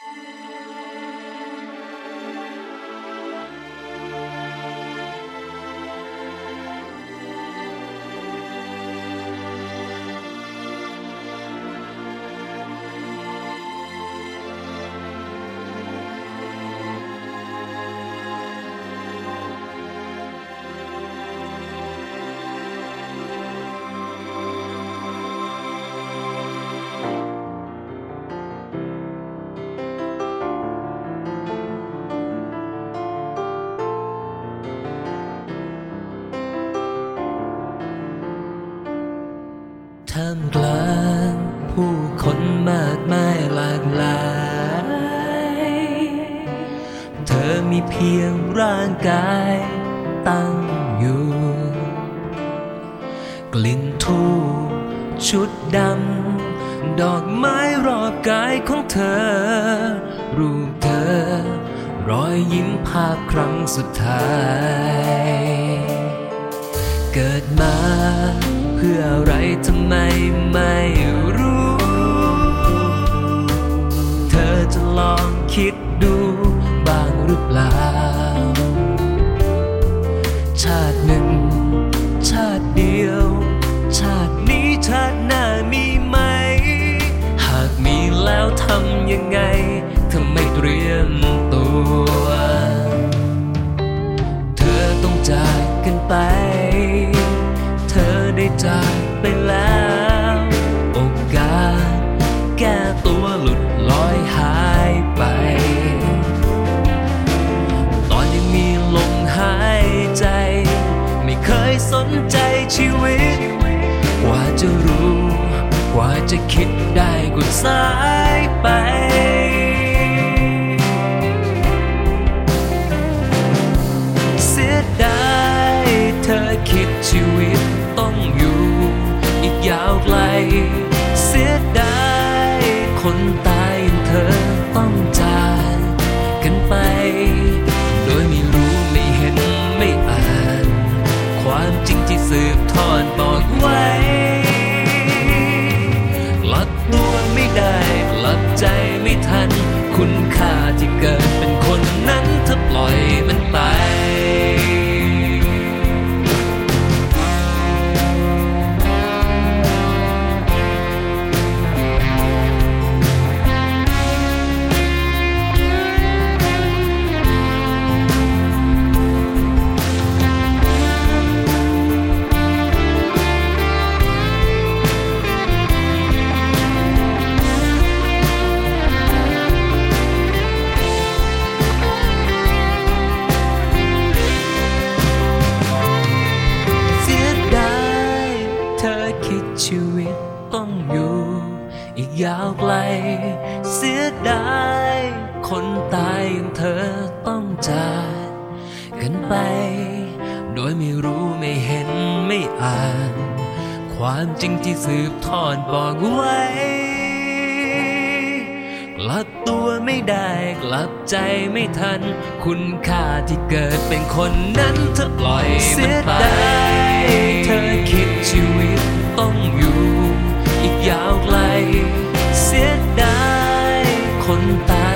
ท่ามกลางผู้คนมากมายหลากหลาย เธอมีเพียงร่างกายตั้งอยู่ กลิ่นทูชุดดำ ดอกไม้รอบกายของเธอ รูปเธอ รอยยิ้มภาพครั้งสุดท้าย เกิดมา พื่ออะไรทำไมไม่รู้ เธอจะลองคิดดูบ้างหรือเปล่า ชาติหนึ่ง ชาติเดียว จะคิดได้ก็สายไป เสียดายเธอคิดชีวิตต้องอยู่อีกยาวไกล เสียดายคนตายอย่างเธอ ยาวไกล เสียดายคนตายอย่างเธอต้องจากกันไป โดยไม่รู้ไม่เห็นไม่อ่าน ความจริงที่สืบทอดบอกไว้กลับตัวไม่ได้กลับใจไม่ทัน คุณค่าที่เกิดเป็นคนนั้นเธอปล่อยมันไปเธอคิดชีวิตต้องอยู่ อีกยาวไกล เสียดายคนตา